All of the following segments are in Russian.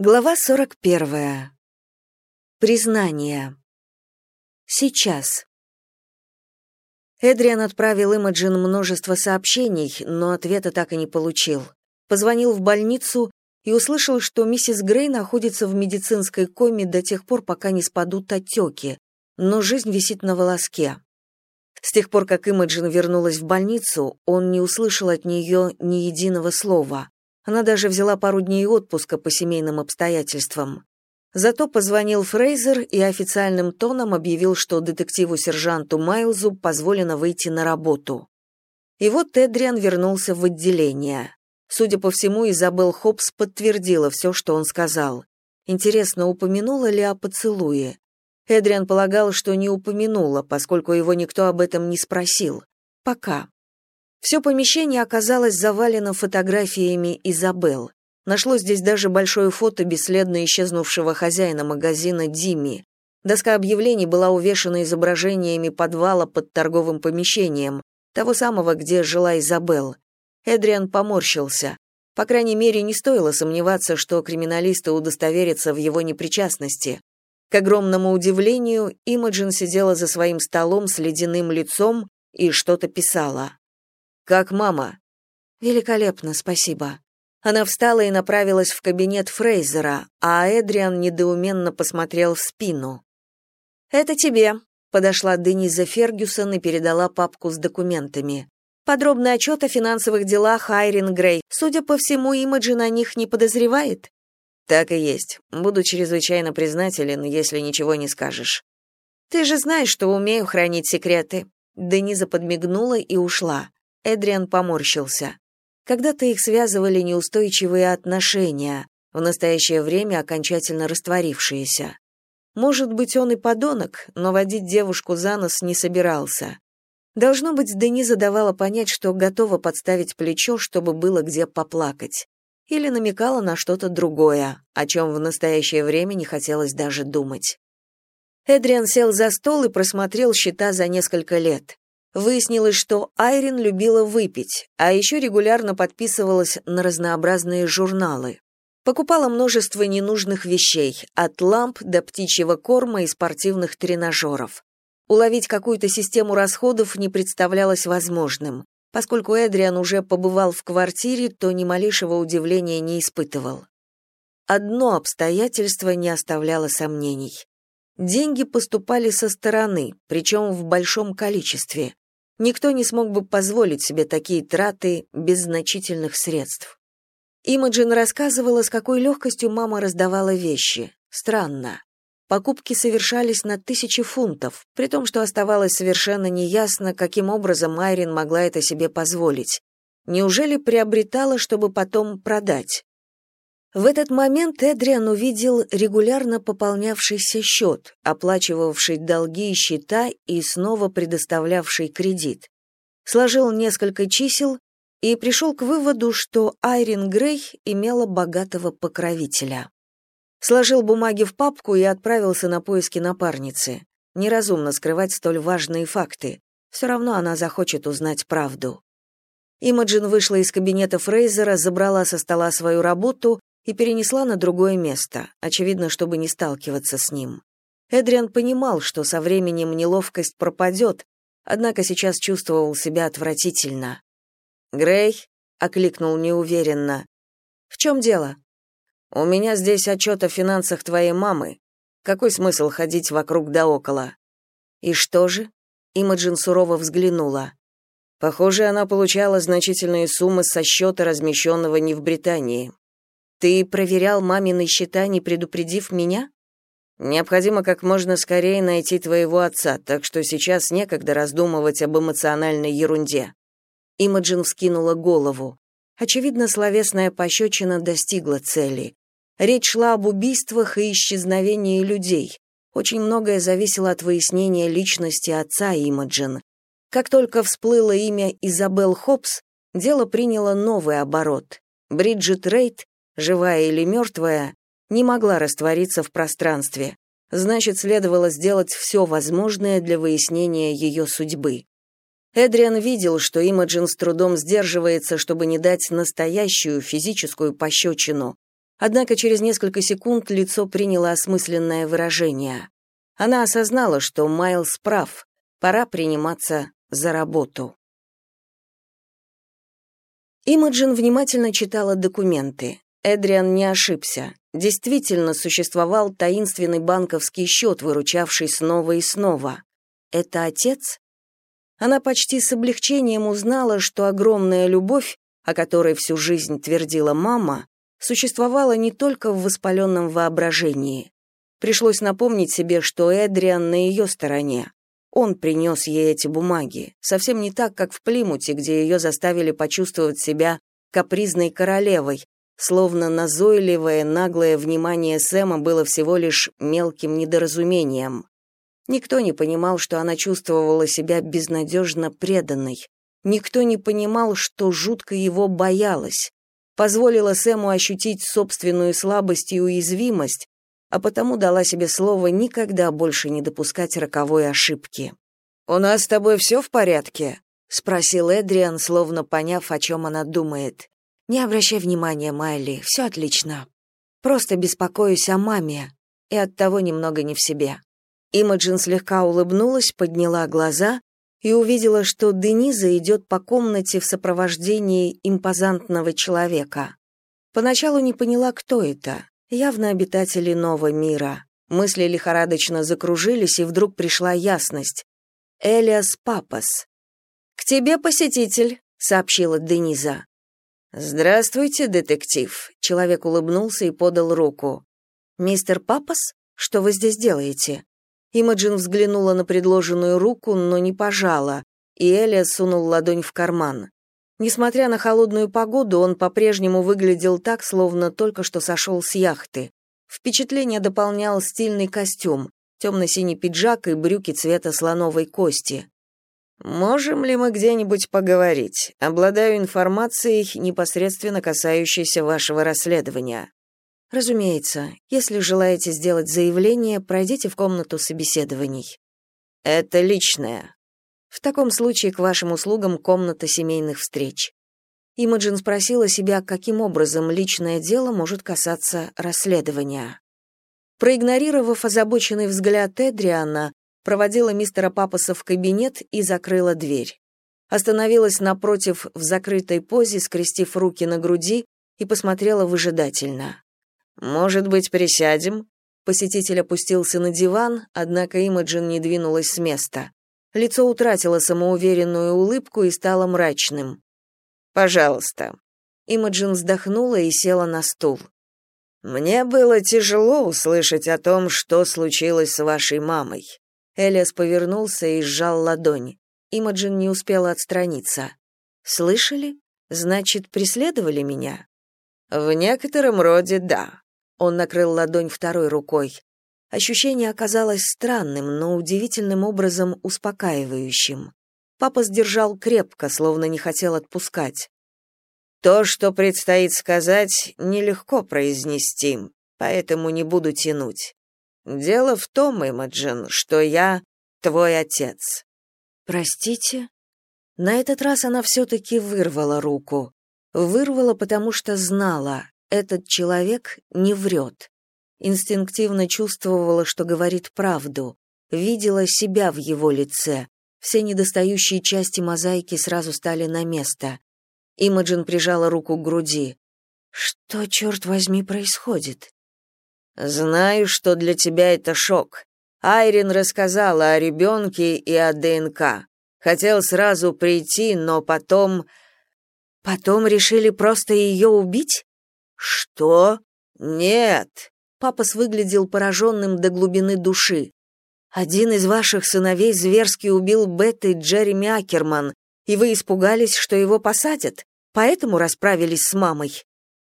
Глава 41. Признание. Сейчас. Эдриан отправил Имаджин множество сообщений, но ответа так и не получил. Позвонил в больницу и услышал, что миссис Грей находится в медицинской коме до тех пор, пока не спадут отеки, но жизнь висит на волоске. С тех пор, как Имаджин вернулась в больницу, он не услышал от нее ни единого слова. Она даже взяла пару дней отпуска по семейным обстоятельствам. Зато позвонил Фрейзер и официальным тоном объявил, что детективу-сержанту Майлзу позволено выйти на работу. И вот Эдриан вернулся в отделение. Судя по всему, Изабел Хопс подтвердила все, что он сказал. Интересно, упомянула ли о поцелуе? Эдриан полагал, что не упомянула, поскольку его никто об этом не спросил. Пока. Все помещение оказалось завалено фотографиями Изабел. Нашлось здесь даже большое фото бесследно исчезнувшего хозяина магазина Дими. Доска объявлений была увешана изображениями подвала под торговым помещением, того самого, где жила Изабел. Эдриан поморщился. По крайней мере, не стоило сомневаться, что криминалисты удостоверятся в его непричастности. К огромному удивлению, Имаджин сидела за своим столом с ледяным лицом и что-то писала. Как мама? Великолепно, спасибо. Она встала и направилась в кабинет Фрейзера, а Эдриан недоуменно посмотрел в спину. Это тебе, подошла Дениза Фергюсон и передала папку с документами. Подробный отчет о финансовых делах Айрин Грей. Судя по всему, Имаджин о них не подозревает. Так и есть. Буду чрезвычайно признателен, если ничего не скажешь. Ты же знаешь, что умею хранить секреты. Дениза подмигнула и ушла. Эдриан поморщился. Когда-то их связывали неустойчивые отношения, в настоящее время окончательно растворившиеся. Может быть, он и подонок, но водить девушку за нос не собирался. Должно быть, Дениза давала понять, что готова подставить плечо, чтобы было где поплакать. Или намекала на что-то другое, о чем в настоящее время не хотелось даже думать. Эдриан сел за стол и просмотрел счета за несколько лет. Выяснилось, что Айрин любила выпить, а еще регулярно подписывалась на разнообразные журналы. Покупала множество ненужных вещей, от ламп до птичьего корма и спортивных тренажеров. Уловить какую-то систему расходов не представлялось возможным. Поскольку Эдриан уже побывал в квартире, то ни малейшего удивления не испытывал. Одно обстоятельство не оставляло сомнений. Деньги поступали со стороны, причем в большом количестве. Никто не смог бы позволить себе такие траты без значительных средств. Имаджин рассказывала, с какой легкостью мама раздавала вещи. Странно. Покупки совершались на тысячи фунтов, при том, что оставалось совершенно неясно, каким образом Айрин могла это себе позволить. Неужели приобретала, чтобы потом продать? В этот момент Эдриан увидел регулярно пополнявшийся счет, оплачивавший долги и счета и снова предоставлявший кредит. Сложил несколько чисел и пришел к выводу, что Айрин Грей имела богатого покровителя. Сложил бумаги в папку и отправился на поиски напарницы. Неразумно скрывать столь важные факты. Все равно она захочет узнать правду. Имаджин вышла из кабинета Фрейзера, забрала со стола свою работу и перенесла на другое место, очевидно, чтобы не сталкиваться с ним. Эдриан понимал, что со временем неловкость пропадет, однако сейчас чувствовал себя отвратительно. «Грей?» — окликнул неуверенно. «В чем дело?» «У меня здесь отчет о финансах твоей мамы. Какой смысл ходить вокруг да около?» «И что же?» — Имаджин сурово взглянула. Похоже, она получала значительные суммы со счета, размещенного не в Британии. Ты проверял мамины счета, не предупредив меня? Необходимо как можно скорее найти твоего отца, так что сейчас некогда раздумывать об эмоциональной ерунде. Имаджин вскинула голову. Очевидно, словесная пощечина достигла цели. Речь шла об убийствах и исчезновении людей. Очень многое зависело от выяснения личности отца Имаджин. Как только всплыло имя Изабел Хопс, дело приняло новый оборот. Бриджит Рейт живая или мертвая, не могла раствориться в пространстве. Значит, следовало сделать все возможное для выяснения ее судьбы. Эдриан видел, что Имаджин с трудом сдерживается, чтобы не дать настоящую физическую пощечину, Однако через несколько секунд лицо приняло осмысленное выражение. Она осознала, что Майлз прав, пора приниматься за работу. Имаджин внимательно читала документы. Эдриан не ошибся. Действительно существовал таинственный банковский счет, выручавший снова и снова. Это отец? Она почти с облегчением узнала, что огромная любовь, о которой всю жизнь твердила мама, существовала не только в воспаленном воображении. Пришлось напомнить себе, что Эдриан на ее стороне. Он принес ей эти бумаги, совсем не так, как в Плимуте, где ее заставили почувствовать себя капризной королевой, словно назойливое, наглое внимание Сэма было всего лишь мелким недоразумением. Никто не понимал, что она чувствовала себя безнадежно преданной. Никто не понимал, что жутко его боялась. Позволила Сэму ощутить собственную слабость и уязвимость, а потому дала себе слово никогда больше не допускать роковой ошибки. «У нас с тобой все в порядке?» — спросил Эдриан, словно поняв, о чем она думает. «Не обращай внимания, Майли, все отлично. Просто беспокоюсь о маме и оттого немного не в себе». Имаджин слегка улыбнулась, подняла глаза и увидела, что Дениза идет по комнате в сопровождении импозантного человека. Поначалу не поняла, кто это. Явно обитатели нового мира. Мысли лихорадочно закружились, и вдруг пришла ясность. Элиас Папас. «К тебе посетитель», — сообщила Дениза. «Здравствуйте, детектив», — человек улыбнулся и подал руку. «Мистер Папас, что вы здесь делаете?» Имаджин взглянула на предложенную руку, но не пожала, и Элиас сунул ладонь в карман. Несмотря на холодную погоду, он по-прежнему выглядел так, словно только что сошел с яхты. Впечатление дополнял стильный костюм, темно-синий пиджак и брюки цвета слоновой кости. «Можем ли мы где-нибудь поговорить? Обладаю информацией, непосредственно касающейся вашего расследования». «Разумеется. Если желаете сделать заявление, пройдите в комнату собеседований». «Это личное. В таком случае к вашим услугам комната семейных встреч. Имаджин спросила себя, каким образом личное дело может касаться расследования. Проигнорировав озабоченный взгляд Эдриана, проводила мистера Папаса в кабинет и закрыла дверь. Остановилась напротив в закрытой позе, скрестив руки на груди, и посмотрела выжидательно. «Может быть, присядем?» Посетитель опустился на диван, однако Имаджин не двинулась с места. Лицо утратило самоуверенную улыбку и стало мрачным. «Пожалуйста». Имаджин вздохнула и села на стул. «Мне было тяжело услышать о том, что случилось с вашей мамой». Элиас повернулся и сжал ладонь. Имаджин не успела отстраниться. «Слышали? Значит, преследовали меня?» «В некотором роде да». Он накрыл ладонь второй рукой. Ощущение оказалось странным, но удивительным образом успокаивающим. Папа сдержал крепко, словно не хотел отпускать. То, что предстоит сказать, нелегко произнести, поэтому не буду тянуть. Дело в том, Имаджин, что я твой отец. Простите? На этот раз она все-таки вырвала руку. Вырвала, потому что знала, этот человек не врет инстинктивно чувствовала, что говорит правду, видела себя в его лице. Все недостающие части мозаики сразу стали на место. Имаджин прижала руку к груди. «Что, черт возьми, происходит?» «Знаю, что для тебя это шок. Айрин рассказала о ребенке и о ДНК. Хотел сразу прийти, но потом...» «Потом решили просто ее убить?» «Что? Нет. Папас выглядел пораженным до глубины души. «Один из ваших сыновей зверски убил Бетты Джереми Акерман, и вы испугались, что его посадят, поэтому расправились с мамой».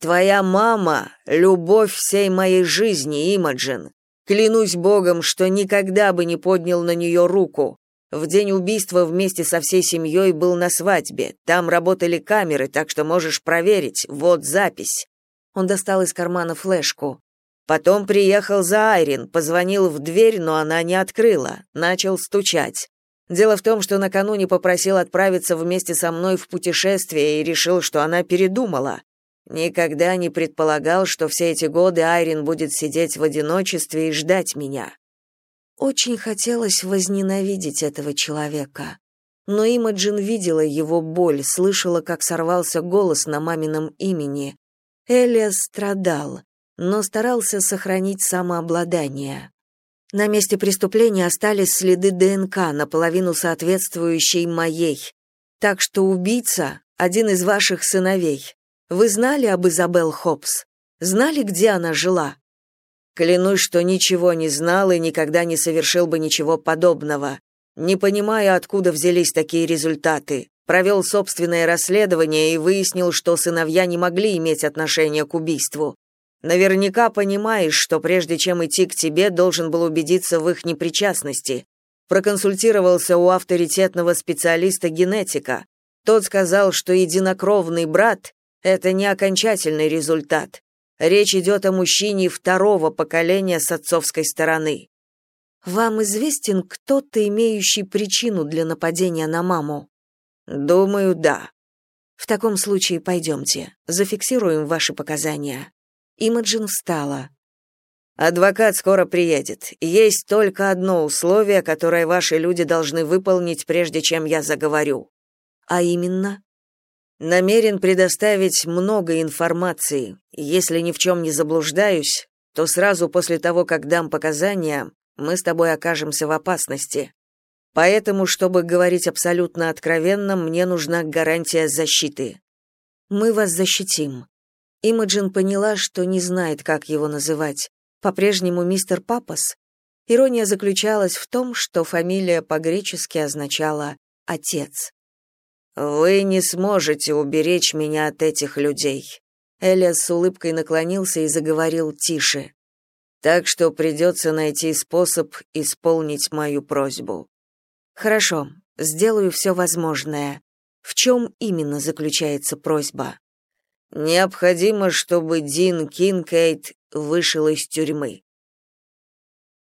«Твоя мама — любовь всей моей жизни, Имаджин. Клянусь Богом, что никогда бы не поднял на нее руку. В день убийства вместе со всей семьей был на свадьбе. Там работали камеры, так что можешь проверить. Вот запись». Он достал из кармана флешку. Потом приехал за Айрин, позвонил в дверь, но она не открыла, начал стучать. Дело в том, что накануне попросил отправиться вместе со мной в путешествие и решил, что она передумала. Никогда не предполагал, что все эти годы Айрин будет сидеть в одиночестве и ждать меня. Очень хотелось возненавидеть этого человека. Но Имаджин видела его боль, слышала, как сорвался голос на мамином имени. Элиас страдал, но старался сохранить самообладание. На месте преступления остались следы ДНК, наполовину соответствующей моей. Так что убийца — один из ваших сыновей. Вы знали об Изабел Хопс? Знали, где она жила? Клянусь, что ничего не знал и никогда не совершил бы ничего подобного. Не понимаю, откуда взялись такие результаты. Провел собственное расследование и выяснил, что сыновья не могли иметь отношения к убийству. Наверняка понимаешь, что прежде чем идти к тебе, должен был убедиться в их непричастности. Проконсультировался у авторитетного специалиста-генетика. Тот сказал, что единокровный брат это не окончательный результат. Речь идет о мужчине второго поколения с отцовской стороны. Вам известен кто-то, имеющий причину для нападения на маму? Думаю, да. В таком случае пойдемте, зафиксируем ваши показания. Имаджин встала. Адвокат скоро приедет. Есть только одно условие, которое ваши люди должны выполнить, прежде чем я заговорю. А именно? Намерен предоставить много информации. Если ни в чем не заблуждаюсь, то сразу после того, как дам показания, мы с тобой окажемся в опасности. Поэтому, чтобы говорить абсолютно откровенно, мне нужна гарантия защиты. Мы вас защитим. Имаджин поняла, что не знает, как его называть. По-прежнему мистер Папас. Ирония заключалась в том, что фамилия по-гречески означала «отец». Вы не сможете уберечь меня от этих людей. Элиас с улыбкой наклонился и заговорил тише. Так что придется найти способ исполнить мою просьбу. Хорошо, сделаю все возможное. В чем именно заключается просьба? Необходимо, чтобы Дин Кинкейт вышел из тюрьмы.